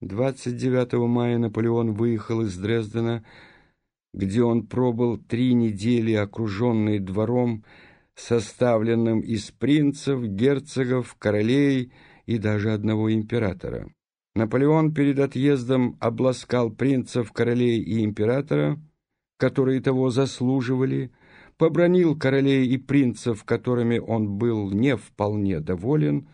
29 мая Наполеон выехал из Дрездена, где он пробыл три недели, окруженный двором, составленным из принцев, герцогов, королей и даже одного императора. Наполеон перед отъездом обласкал принцев, королей и императора, которые того заслуживали, побронил королей и принцев, которыми он был не вполне доволен,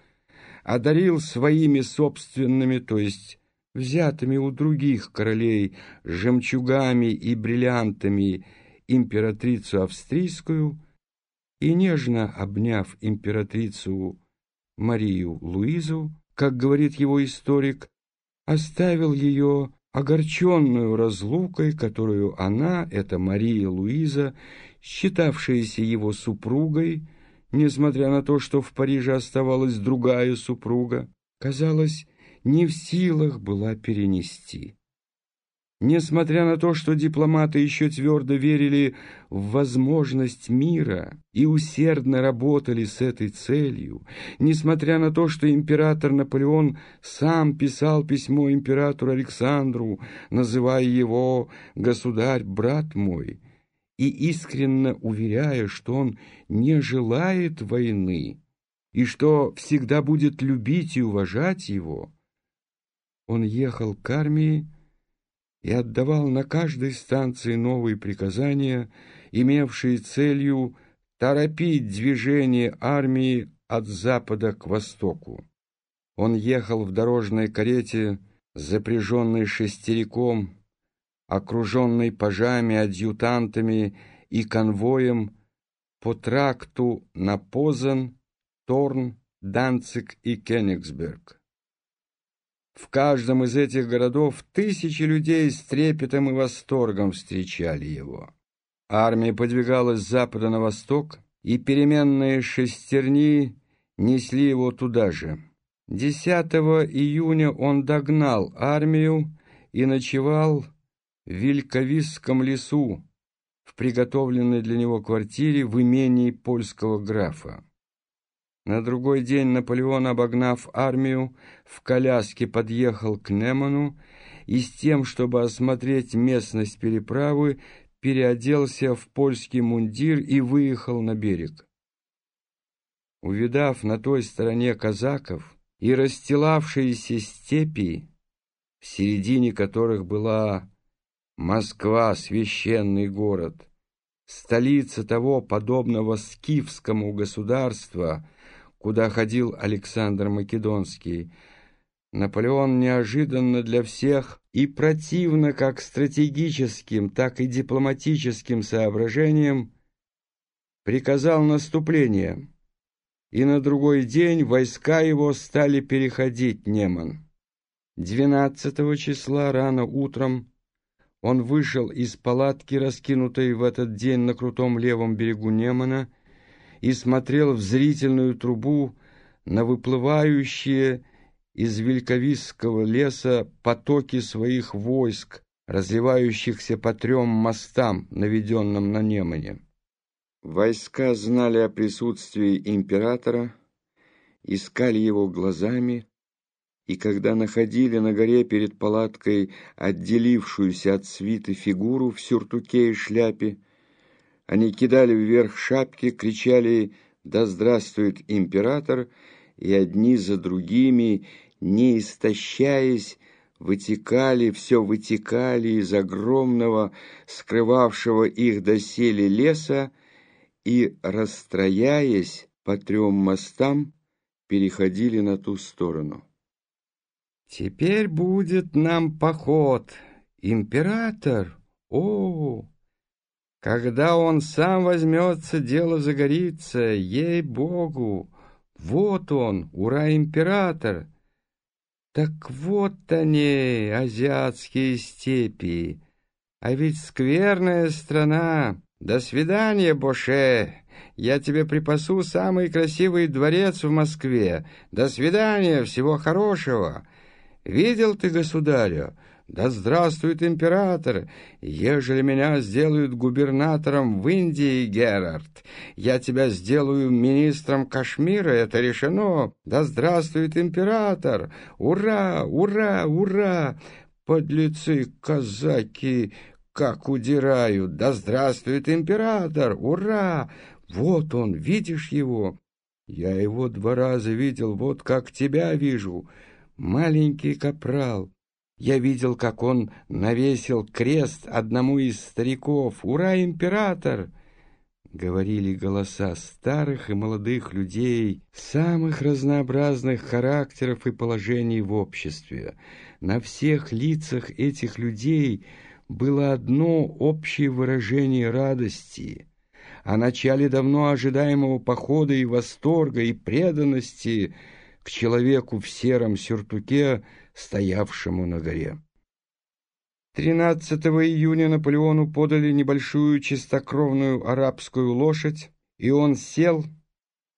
одарил своими собственными, то есть взятыми у других королей жемчугами и бриллиантами императрицу австрийскую и, нежно обняв императрицу Марию Луизу, как говорит его историк, оставил ее огорченную разлукой, которую она, эта Мария Луиза, считавшаяся его супругой, несмотря на то, что в Париже оставалась другая супруга, казалось, не в силах была перенести. Несмотря на то, что дипломаты еще твердо верили в возможность мира и усердно работали с этой целью, несмотря на то, что император Наполеон сам писал письмо императору Александру, называя его «государь, брат мой», и искренно уверяя, что он не желает войны и что всегда будет любить и уважать его, он ехал к армии и отдавал на каждой станции новые приказания, имевшие целью торопить движение армии от запада к востоку. Он ехал в дорожной карете, запряженной шестериком, окруженной пажами, адъютантами и конвоем по тракту на Позан, Торн, Данцик и Кенигсберг. В каждом из этих городов тысячи людей с трепетом и восторгом встречали его. Армия подвигалась с запада на восток, и переменные шестерни несли его туда же. 10 июня он догнал армию и ночевал в Вильковисском лесу, в приготовленной для него квартире в имении польского графа. На другой день Наполеон, обогнав армию, в коляске подъехал к Неману и с тем, чтобы осмотреть местность переправы, переоделся в польский мундир и выехал на берег. Увидав на той стороне казаков и расстилавшиеся степи, в середине которых была Москва, священный город, столица того, подобного скифскому государства, куда ходил Александр Македонский, Наполеон неожиданно для всех и противно как стратегическим, так и дипломатическим соображениям приказал наступление, и на другой день войска его стали переходить Неман. 12 числа рано утром он вышел из палатки, раскинутой в этот день на крутом левом берегу Немана, и смотрел в зрительную трубу на выплывающие из Вельковисского леса потоки своих войск, разливающихся по трем мостам, наведенным на Немане. Войска знали о присутствии императора, искали его глазами, и когда находили на горе перед палаткой отделившуюся от свиты фигуру в сюртуке и шляпе, они кидали вверх шапки, кричали «Да здравствует император!» и одни за другими, не истощаясь, вытекали, все вытекали из огромного, скрывавшего их доселе леса, и, расстрояясь по трем мостам, переходили на ту сторону. «Теперь будет нам поход. Император? О, когда он сам возьмется, дело загорится, ей-богу! Вот он, ура-император! Так вот они, азиатские степи! А ведь скверная страна! До свидания, Боше! Я тебе припасу самый красивый дворец в Москве. До свидания, всего хорошего! Видел ты, государя? Да здравствует император! Ежели меня сделают губернатором в Индии, Герард, я тебя сделаю министром Кашмира, это решено! Да здравствует император! Ура, ура, ура! Подлецы, казаки, как удирают! Да здравствует император! Ура! Вот он, видишь его? Я его два раза видел, вот как тебя вижу. Маленький капрал, я видел, как он навесил крест одному из стариков. «Ура, император!» Говорили голоса старых и молодых людей, самых разнообразных характеров и положений в обществе. На всех лицах этих людей было одно общее выражение радости. О начале давно ожидаемого похода и восторга, и преданности к человеку в сером сюртуке – стоявшему на горе. 13 июня Наполеону подали небольшую чистокровную арабскую лошадь, и он сел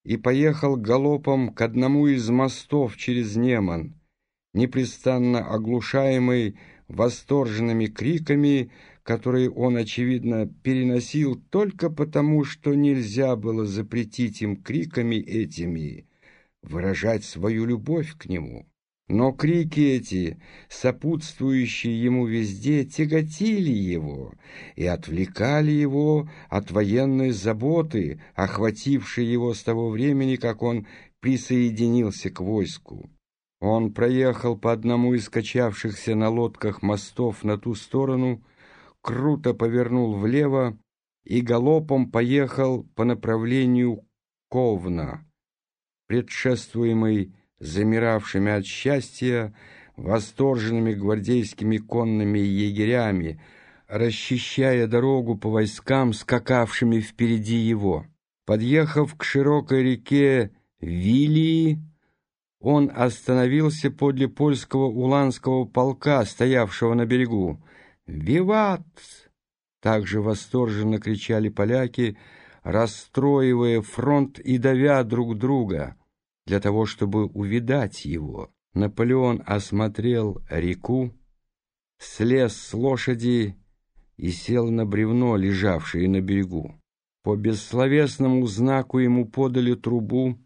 и поехал галопом к одному из мостов через Неман, непрестанно оглушаемый восторженными криками, которые он, очевидно, переносил только потому, что нельзя было запретить им криками этими выражать свою любовь к нему. Но крики эти, сопутствующие ему везде, тяготили его и отвлекали его от военной заботы, охватившей его с того времени, как он присоединился к войску. Он проехал по одному из качавшихся на лодках мостов на ту сторону, круто повернул влево и галопом поехал по направлению Ковна, предшествуемый замиравшими от счастья, восторженными гвардейскими конными егерями, расчищая дорогу по войскам, скакавшими впереди его. Подъехав к широкой реке Вилии, он остановился подле польского уланского полка, стоявшего на берегу. «Виват!» — также восторженно кричали поляки, расстроивая фронт и давя друг друга. Для того, чтобы увидать его, Наполеон осмотрел реку, слез с лошади и сел на бревно, лежавшее на берегу. По бессловесному знаку ему подали трубу,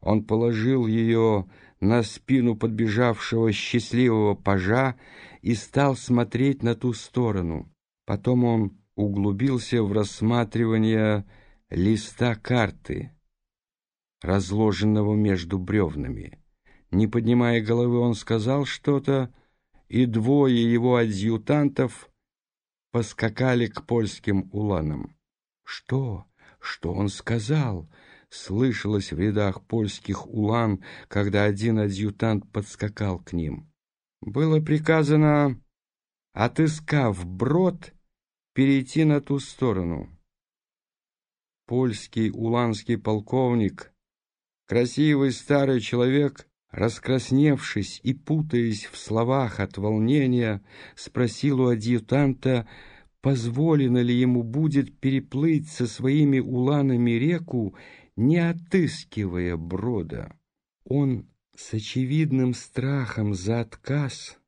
он положил ее на спину подбежавшего счастливого пажа и стал смотреть на ту сторону. Потом он углубился в рассматривание листа карты разложенного между бревнами. Не поднимая головы, он сказал что-то, и двое его адъютантов поскакали к польским уланам. «Что? Что он сказал?» Слышалось в рядах польских улан, когда один адъютант подскакал к ним. Было приказано, отыскав брод, перейти на ту сторону. Польский уланский полковник Красивый старый человек, раскрасневшись и путаясь в словах от волнения, спросил у адъютанта, позволено ли ему будет переплыть со своими уланами реку, не отыскивая брода. Он с очевидным страхом за отказ,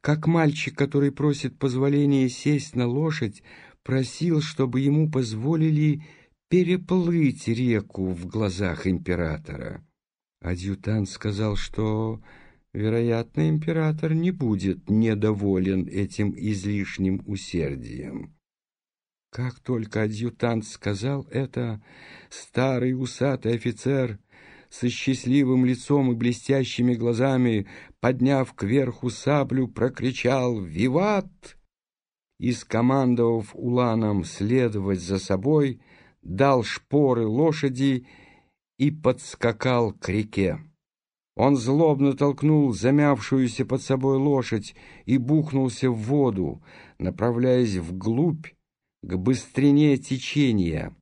как мальчик, который просит позволения сесть на лошадь, просил, чтобы ему позволили переплыть реку в глазах императора. Адъютант сказал, что, вероятно, император не будет недоволен этим излишним усердием. Как только адъютант сказал это, старый усатый офицер со счастливым лицом и блестящими глазами, подняв кверху саблю, прокричал «Виват!» и, скомандовав уланам следовать за собой, дал шпоры лошади и подскакал к реке. Он злобно толкнул замявшуюся под собой лошадь и бухнулся в воду, направляясь вглубь к быстрине течения.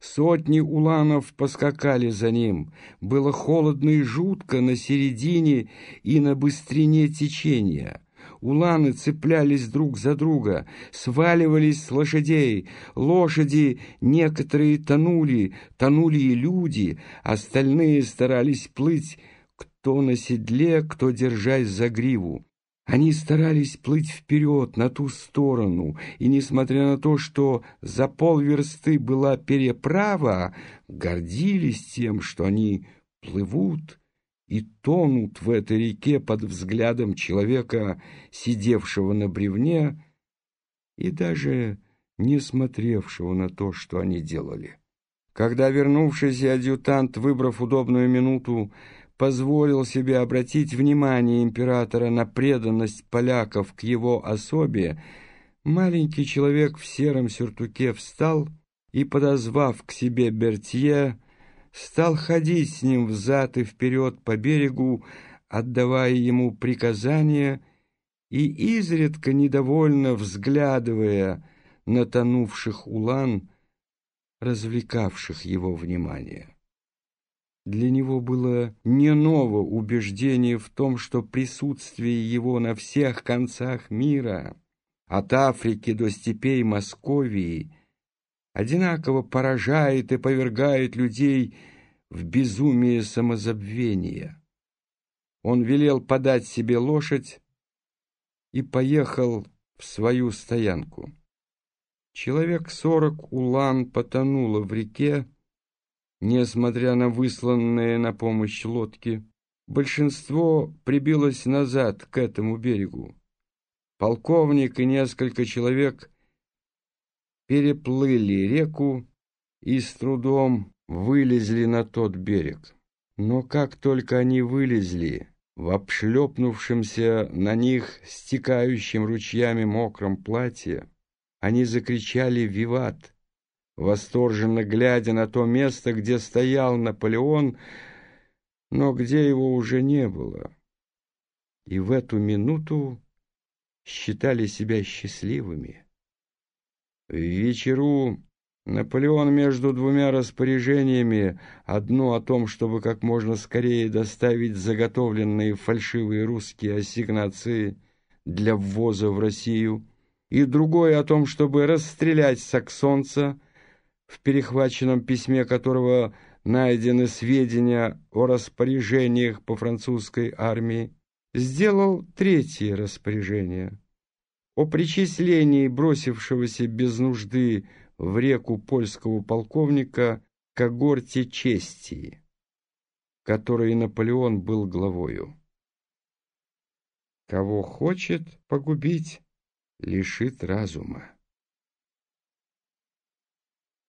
Сотни уланов поскакали за ним. Было холодно и жутко на середине и на быстрине течения. Уланы цеплялись друг за друга, сваливались с лошадей. Лошади некоторые тонули, тонули и люди, остальные старались плыть, кто на седле, кто держась за гриву. Они старались плыть вперед, на ту сторону, и, несмотря на то, что за полверсты была переправа, гордились тем, что они плывут и тонут в этой реке под взглядом человека, сидевшего на бревне, и даже не смотревшего на то, что они делали. Когда вернувшийся адъютант, выбрав удобную минуту, позволил себе обратить внимание императора на преданность поляков к его особе, маленький человек в сером сюртуке встал и, подозвав к себе Бертье, стал ходить с ним взад и вперед по берегу, отдавая ему приказания и изредка недовольно взглядывая на тонувших улан, развлекавших его внимание. Для него было не ново убеждение в том, что присутствие его на всех концах мира, от Африки до степей Московии, одинаково поражает и повергает людей в безумие самозабвения. Он велел подать себе лошадь и поехал в свою стоянку. Человек сорок улан потонуло в реке, несмотря на высланные на помощь лодки. Большинство прибилось назад к этому берегу. Полковник и несколько человек переплыли реку и с трудом вылезли на тот берег. Но как только они вылезли, в обшлепнувшемся на них стекающим ручьями мокром платье, они закричали «Виват!», восторженно глядя на то место, где стоял Наполеон, но где его уже не было. И в эту минуту считали себя счастливыми. Вечеру Наполеон между двумя распоряжениями, одно о том, чтобы как можно скорее доставить заготовленные фальшивые русские ассигнации для ввоза в Россию, и другое о том, чтобы расстрелять саксонца, в перехваченном письме которого найдены сведения о распоряжениях по французской армии, сделал третье распоряжение о причислении бросившегося без нужды в реку польского полковника когорте чести, которой Наполеон был главою. Кого хочет погубить, лишит разума.